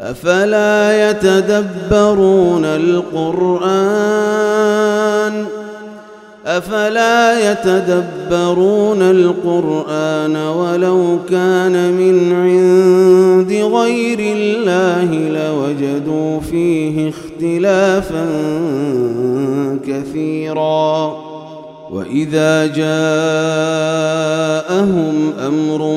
أفلا يتدبرون القرآن؟ أفلا يتدبرون القرآن ولو كان من عند غير الله لوجدوا فيه اختلافا كثيرا. وإذا جاءهم أمر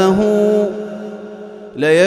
هو